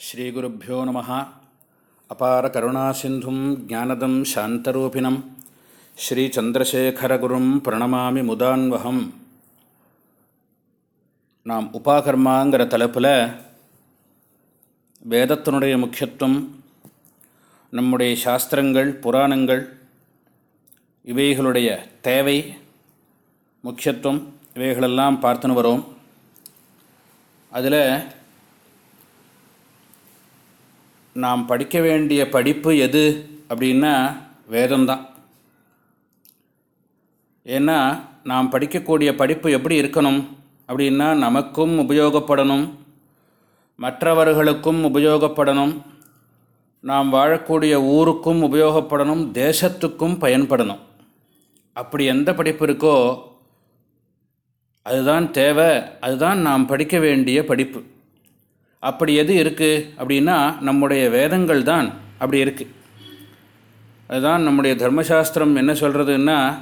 ஸ்ரீகுருப்போ நம. அபார கருணாசிந்தும் ஜானதம் சாந்தரூபிணம். ஸ்ரீச்சந்திரசேகரகுரும் பிரணமாமி முதான்வகம். நாம் உபாகர்மாங்கிற தலைப்பில் வேதத்தினுடைய முக்கியத்துவம் நம்முடைய சாஸ்திரங்கள் புராணங்கள் இவைகளுடைய தேவை முக்கியத்துவம் இவைகளெல்லாம் பார்த்துன்னு வரோம். அதில் நாம் படிக்க வேண்டிய படிப்பு எது அப்படின்னா வேதம்தான். ஏன்னா நாம் படிக்கக்கூடிய படிப்பு எப்படி இருக்கணும் அப்படின்னா நமக்கும் உபயோகப்படணும் மற்றவர்களுக்கும் உபயோகப்படணும் நாம் வாழக்கூடிய ஊருக்கும் உபயோகப்படணும் தேசத்துக்கும் பயன்படணும். அப்படி எந்த படிப்பு இருக்கோ அதுதான் தேவை அதுதான் நாம் படிக்க வேண்டிய படிப்பு. அப்படி எது இருக்குது அப்படின்னா நம்முடைய வேதங்கள் தான் அப்படி இருக்குது அதுதான் நம்முடைய தர்மசாஸ்திரம் என்ன சொல்கிறதுன்னா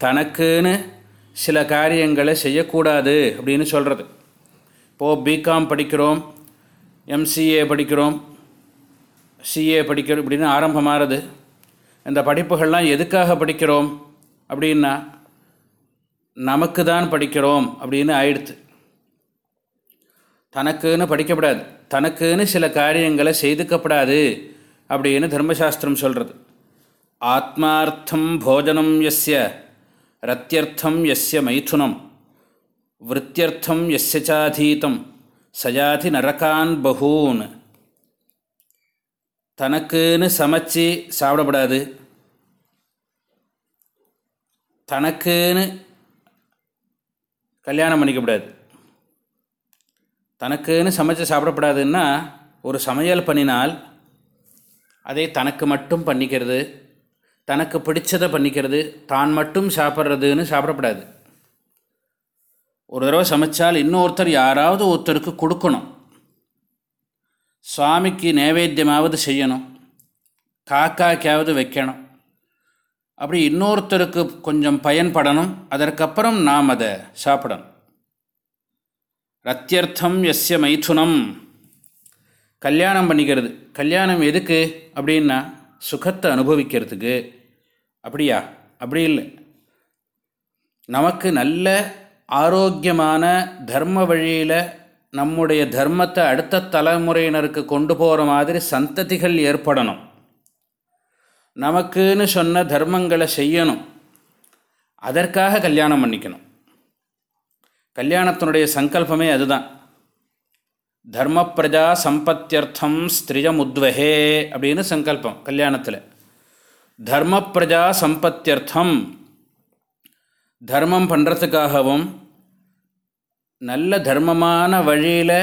தனக்குன்னு சில காரியங்களை செய்யக்கூடாது அப்படின்னு சொல்கிறது இப்போது பிகாம் படிக்கிறோம் எம்சிஏ படிக்கிறோம் சிஏ படிக்கிறோம் இப்படின்னு ஆரம்பமாகிறது இந்த படிப்புகள்லாம் எதுக்காக படிக்கிறோம் அப்படின்னா நமக்கு தான் படிக்கிறோம் அப்படின்னு ஆயிடுத்து. தனக்குன்னு படிக்கப்படாது. தனக்குன்னு சில காரியங்களை செய்துக்கப்படாது அப்படின்னு தர்மசாஸ்திரம் சொல்கிறது ஆத்மார்த்தம் போஜனம் எஸ்ய ரத்தியர்த்தம் எஸ்ய மைதுனம் விற்த்தியர்த்தம் எஸ்யச்சாதீதம் சஜாதி நரகான் பகூன். தனக்குன்னு சமைச்சு சாப்பிடப்படாது. தனக்குன்னு கல்யாணம் பண்ணிக்கப்படாது. தனக்குன்னு சமைச்சு சாப்பிடப்படாதுன்னா ஒரு சமையல் பண்ணினால் அதை தனக்கு மட்டும் பண்ணிக்கிறது தனக்கு பிடிச்சதை பண்ணிக்கிறது தான் மட்டும் சாப்பிட்றதுன்னு சாப்பிடப்படாது. ஒரு தடவை சமைச்சால் இன்னொருத்தர் யாராவது ஒருத்தருக்கு கொடுக்கணும். சுவாமிக்கு நைவேத்தியமாவது செய்யணும். காக்காக்காவது வைக்கணும். அப்படி இன்னொருத்தருக்கு கொஞ்சம் பயன்படணும். அதற்கப்புறம் நாம் அதை சாப்பிடணும். ரத்தியர்த்தம் எஸ்ய மைதுனம். கல்யாணம் பண்ணிக்கிறது. கல்யாணம் எதுக்கு? அப்படின்னா சுகத்தை அனுபவிக்கிறதுக்கு. அப்படியா? அப்படி இல்லை. நமக்கு நல்ல ஆரோக்கியமான தர்ம வழியில் நம்முடைய தர்மத்தை அடுத்த தலைமுறையினருக்கு கொண்டு போகிற மாதிரி சந்ததிகள் ஏற்படணும். நமக்குன்னு சொன்ன தர்மங்களை செய்யணும். அதற்காக கல்யாணம் பண்ணிக்கணும். கல்யாணத்தினுடைய சங்கல்பமே அதுதான். தர்ம பிரஜா சம்பத்தியர்த்தம் ஸ்திரிஜமுத்வஹே அப்படின்னு சங்கல்பம் கல்யாணத்தில். தர்ம பிரஜா சம்பத்தியர்த்தம் தர்மம் பண்ணுறதுக்காகவும் நல்ல தர்மமான வழியில்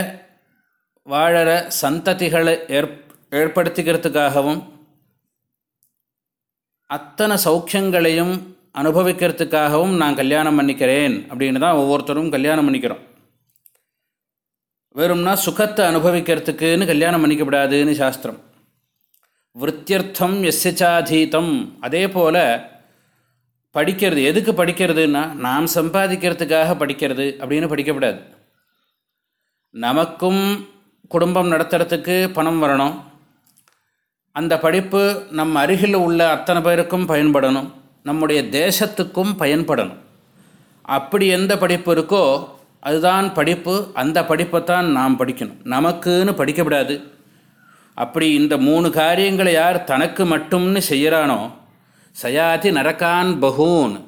வாழற சந்ததிகளை ஏற் ஏற்படுத்திக்கிறதுக்காகவும் அத்தனை சௌக்கியங்களையும் அனுபவிக்கிறதுக்காகவும் நான் கல்யாணம் பண்ணிக்கிறேன் அப்படின்னு தான் ஒவ்வொருத்தரும் கல்யாணம் பண்ணிக்கிறோம். வெறும்னா சுகத்தை அனுபவிக்கிறதுக்குன்னு கல்யாணம் பண்ணிக்கப்படாதுன்னு சாஸ்திரம். விற்த்தியர்த்தம் எஸ்யச்சாதீதம் அதே போல் படிக்கிறது எதுக்கு படிக்கிறதுன்னா நாம் சம்பாதிக்கிறதுக்காக படிக்கிறது அப்படின்னு படிக்கப்படாது. நமக்கும் குடும்பம் நடத்துறதுக்கு பணம் வரணும். அந்த படிப்பு நம் அருகில் உள்ள அத்தனை பேருக்கும் பயன்படணும். நம்முடைய தேசத்துக்கும் பயன்படணும். அப்படி எந்த படிப்பு இருக்கோ அதுதான் படிப்பு அந்த படிப்பை தான் நாம் படிக்கணும். நமக்குன்னு படிக்கப்படாது. அப்படி இந்த மூணு காரியங்களை யார் தனக்கு மட்டும்னு செய்கிறானோ சயாதி நரக்கான் பகூன்.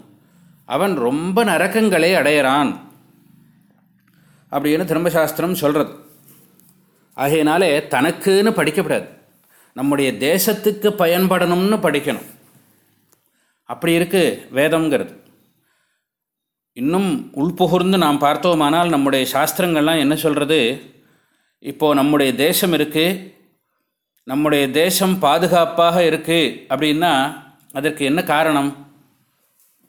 அவன் ரொம்ப நரக்கங்களை அடையிறான். அப்படின்னு தர்மசாஸ்திரம் சொல்கிறது ஆகையினாலே தனக்குன்னு படிக்கப்படாது. நம்முடைய தேசத்துக்கு பயன்படணும்னு படிக்கணும். அப்படி இருக்குது வேதம்ங்கிறது. இன்னும் உள்புகுர்ந்து நாம் பார்த்தோமானால் நம்முடைய சாஸ்திரங்கள்லாம் என்ன சொல்கிறது இப்போது நம்முடைய தேசம் இருக்குது நம்முடைய தேசம் பாதுகாப்பாக இருக்குது அப்படின்னா அதற்கு என்ன காரணம்?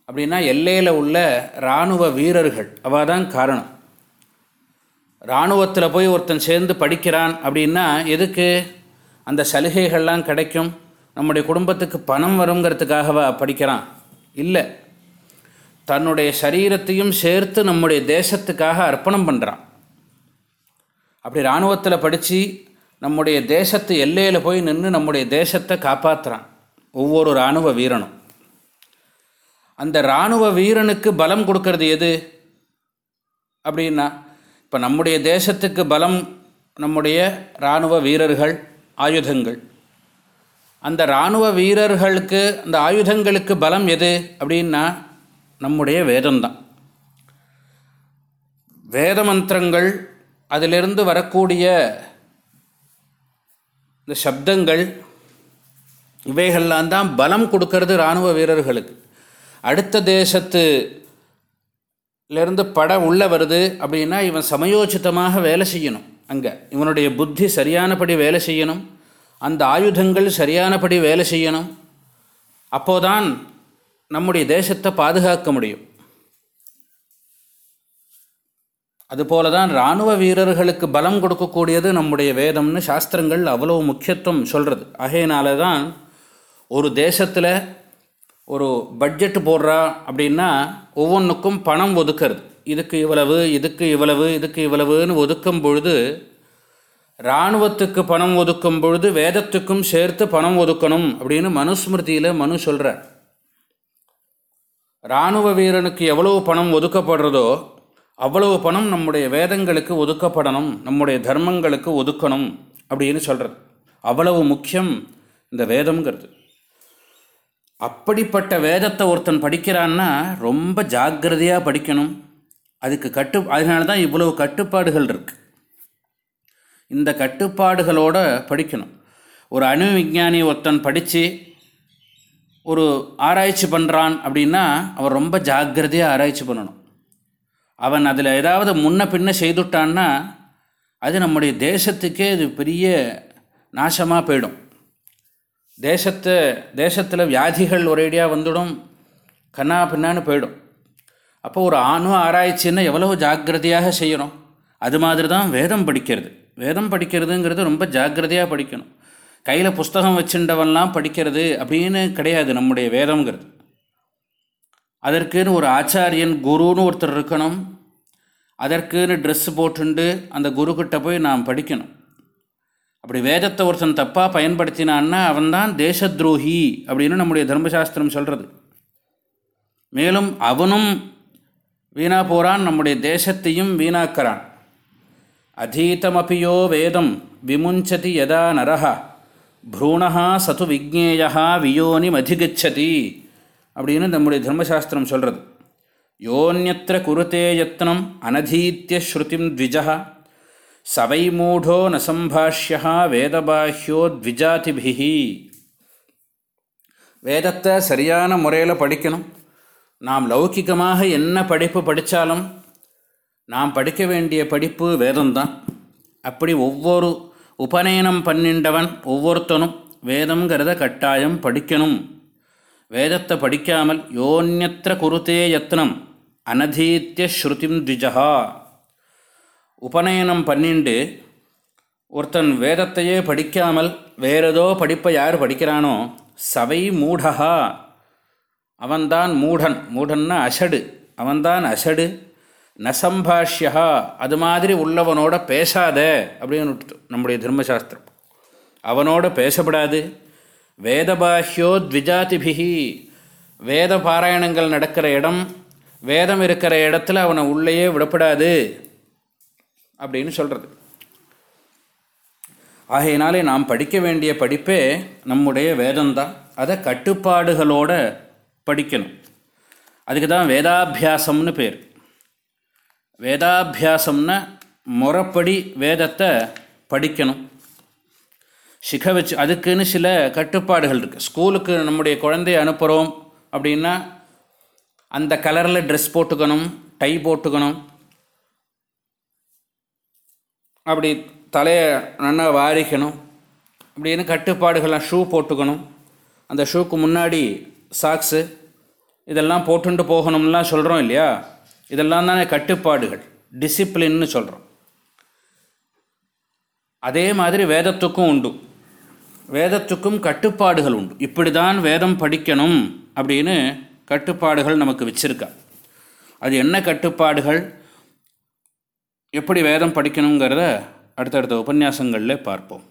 அப்படின்னா எல்லையில் உள்ள இராணுவ வீரர்கள். அவள் தான் காரணம். இராணுவத்தில் போய் ஒருத்தன் சேர்ந்து படிக்கிறான் அப்படின்னா எதுக்கு? அந்த சலுகைகள்லாம் கிடைக்கும். நம்முடைய குடும்பத்துக்கு பணம் வருங்கிறதுக்காகவா படிக்கிறான்? இல்லை. தன்னுடைய சரீரத்தையும் சேர்த்து நம்முடைய தேசத்துக்காக அர்ப்பணம் பண்ணுறான் அப்படி இராணுவத்தில் படித்து நம்முடைய தேசத்து எல்லையில் போய் நின்று நம்முடைய தேசத்தை காப்பாற்றுறான் ஒவ்வொரு இராணுவ வீரனும். அந்த இராணுவ வீரனுக்கு பலம் கொடுக்கறது எது? அப்படின்னா இப்போ நம்முடைய தேசத்துக்கு பலம் நம்முடைய இராணுவ வீரர்கள் ஆயுதங்கள். அந்த இராணுவ வீரர்களுக்கு அந்த ஆயுதங்களுக்கு பலம் எது அப்படின்னா நம்முடைய வேதம்தான். வேத மந்திரங்கள் அதிலிருந்து வரக்கூடிய இந்த சப்தங்கள் இவைகள்லாம் தான் பலம் கொடுக்கறது இராணுவ வீரர்களுக்கு. அடுத்த தேசத்துலேருந்து படம் உள்ளே வருது அப்படின்னா இவன் சமயோச்சிதமாக வேலை செய்யணும் அங்கே. இவனுடைய புத்தி சரியானபடி வேலை செய்யணும். அந்த ஆயுதங்கள் சரியானபடி வேலை செய்யணும். அப்போதான் நம்முடைய தேசத்தை பாதுகாக்க முடியும். அதுபோல தான் இராணுவ வீரர்களுக்கு பலம் கொடுக்கக்கூடியது நம்முடைய வேதம்னு சாஸ்திரங்கள் அவ்வளோ முக்கியத்துவம் சொல்கிறது ஆகையினால தான் ஒரு தேசத்தில் ஒரு பட்ஜெட் போடுறா அப்படின்னா ஒவ்வொன்றுக்கும் பணம் ஒதுக்கிறது. இதுக்கு இவ்வளவு இதுக்கு இவ்வளவு இதுக்கு இவ்வளவுன்னு ஒதுக்கும் பொழுது இராணுவத்துக்கு பணம் ஒதுக்கும் பொழுது வேதத்துக்கும் சேர்த்து பணம் ஒதுக்கணும் அப்படின்னு மனுஸ்மிருதியில் மனு சொல்கிறார் இராணுவ வீரனுக்கு எவ்வளவு பணம் ஒதுக்கப்படுறதோ அவ்வளவு பணம் நம்முடைய வேதங்களுக்கு ஒதுக்கப்படணும் நம்முடைய தர்மங்களுக்கு ஒதுக்கணும் அப்படின்னு சொல்கிறது அவ்வளவு முக்கியம் இந்த வேதம்ங்கிறது. அப்படிப்பட்ட வேதத்தை ஒருத்தன் படிக்கிறான்னா ரொம்ப ஜாக்கிரதையாக படிக்கணும். அதுக்கு கட்டு அதனால தான் இவ்வளவு கட்டுப்பாடுகள் இருக்குது இந்த கட்டுப்பாடுகளோடு படிக்கணும். ஒரு அணு விஞ்ஞானி ஒருத்தன் படித்து ஒரு ஆராய்ச்சி பண்ணுறான் அப்படின்னா அவன் ரொம்ப ஜாக்கிரதையாக ஆராய்ச்சி பண்ணணும். அவன் அதில் ஏதாவது முன்ன பின்ன செய்துட்டான்னா அது நம்முடைய தேசத்துக்கே அது பெரிய நாசமாக போயிடும். தேசத்தை தேசத்தில் வியாதிகள் ஒரேடியாக வந்துடும் கண்ணா பின்னான்னு போயிடும். அப்போ ஒரு ஆணும் ஆராய்ச்சின்னா எவ்வளவு ஜாக்கிரதையாக செய்யணும்? அது மாதிரி தான் வேதம் படிக்கிறது. வேதம் படிக்கிறதுங்கிறது ரொம்ப ஜாக்கிரதையாக படிக்கணும். கையில் புஸ்தகம் வச்சுட்டவன்லாம் படிக்கிறது அப்படின்னு கிடையாது நம்முடைய வேதம்ங்கிறது. அதற்குன்னு ஒரு ஆச்சாரியன் குருன்னு ஒருத்தர் இருக்கணும். அதற்குன்னு ட்ரெஸ் போட்டுண்டு அந்த குருக்கிட்ட போய் நாம் படிக்கணும். அப்படி வேதத்தை ஒருத்தன் தப்பாக பயன்படுத்தினான்னா அவன்தான் தேச துரோகி அப்படின்னு நம்முடைய தர்மசாஸ்திரம் சொல்கிறது மேலும் அவனும் வீணா போகிறான் நம்முடைய தேசத்தையும் வீணாக்கிறான். அதீதமபியோ வேதம் விமுஞ்சதி யதா நரஹா ப்ரூணா சது விஜ்ஞேயா வியோனிமதிகச்சதி அப்படின்னு நம்முடைய தர்மசாஸ்திரம் சொல்கிறது யோன்யத்திர குருத்தே யத்னம் அனதீத்திய ஸ்ருதிம் த்விஜா சவை மூடோ நசம்பாஷ்யா வேதபாஹ்யோ த்விஜாதிபிஹி வேதத்தை சரியான முறையில் படிக்கணும் நாம் லௌகிகமாக என்ன படிப்பு படித்தாலும் நாம் படிக்க வேண்டிய படிப்பு வேதம்தான். அப்படி ஒவ்வொரு உபநயனம் பண்ணிண்டவன் ஒவ்வொருத்தனும் வேதங்கிறத கட்டாயம் படிக்கணும். வேதத்தை படிக்காமல் யோன்யத்திர குருத்தே யத்னம் அனதீத்திய ஸ்ருதிம் திஜா உபநயனம் பண்ணிண்டு ஒருத்தன் வேதத்தையே படிக்காமல் வேறேதோ படிப்பை யார் படிக்கிறானோ சவை மூடகா அவன்தான் மூடன் மூடன்னா அஷடு அவன்தான் அஷடு நசம்பாஷ்யா அது மாதிரி உள்ளவனோட பேசாத அப்படின்னு நம்முடைய தர்மசாஸ்திரம். அவனோட பேசப்படாது. வேதபாஹ்யோ த்விஜாதிபிகி வேத பாராயணங்கள் நடக்கிற இடம் வேதம் இருக்கிற இடத்துல அவனை உள்ளேயே விடப்படாது அப்படின்னு சொல்கிறது ஆகையினாலே நாம் படிக்க வேண்டிய படிப்பே நம்முடைய வேதம்தான். அதை கட்டுப்பாடுகளோடு படிக்கணும். அதுக்கு தான் வேதாபியாசம்னு பேர். வேதாபியாசம்னா முறைப்படி வேதத்தை படிக்கணும். சிக வச்சு அதுக்குன்னு சில கட்டுப்பாடுகள் இருக்குது ஸ்கூலுக்கு நம்முடைய குழந்தைய அனுப்புகிறோம் அப்படின்னா அந்த கலரில் ட்ரெஸ் போட்டுக்கணும் டை போட்டுக்கணும். அப்படி தலையை நல்லா வாரிக்கணும். அப்படின்னு கட்டுப்பாடுகள்லாம் ஷூ போட்டுக்கணும். அந்த ஷூக்கு முன்னாடி சாக்ஸு இதெல்லாம் போட்டுன்ட்டு போகணும்லாம் சொல்கிறோம் இல்லையா? இதெல்லாம் தானே கட்டுப்பாடுகள். டிசிப்ளின்னு சொல்கிறோம் அதே மாதிரி வேதத்துக்கும் உண்டு. வேதத்துக்கும் கட்டுப்பாடுகள் உண்டு. இப்படி தான் வேதம் படிக்கணும் அப்படின்னு கட்டுப்பாடுகள் நமக்கு வச்சுருக்கா. அது என்ன கட்டுப்பாடுகள்? எப்படி வேதம் படிக்கணுங்கிறத அடுத்தடுத்த உபன்யாசங்களில் பார்ப்போம்.